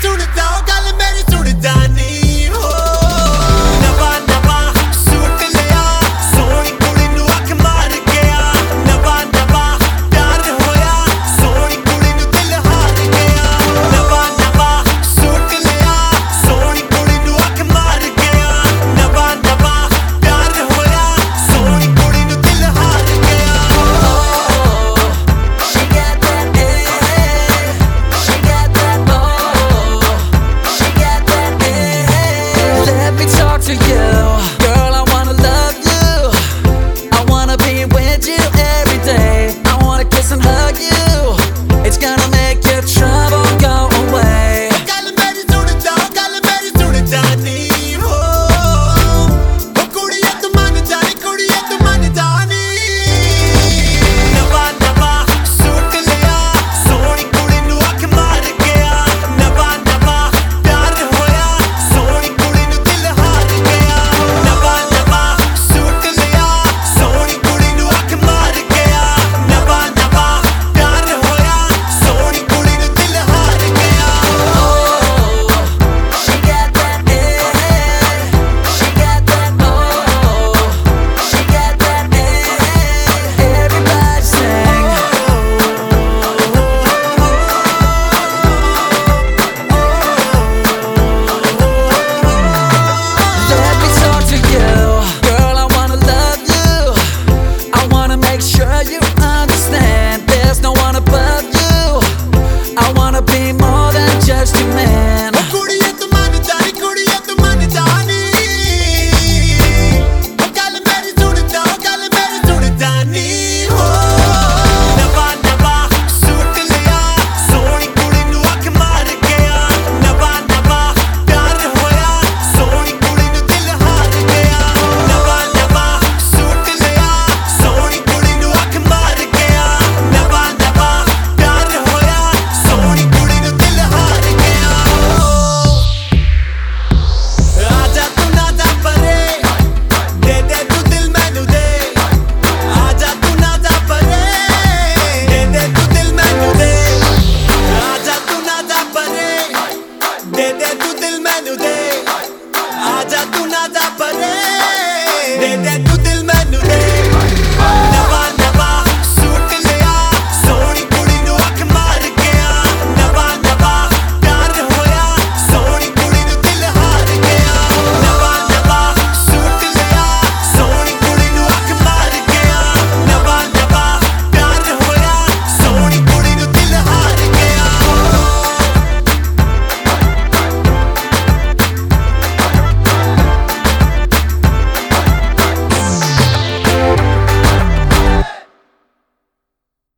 to the dog. and hug you. It's gonna make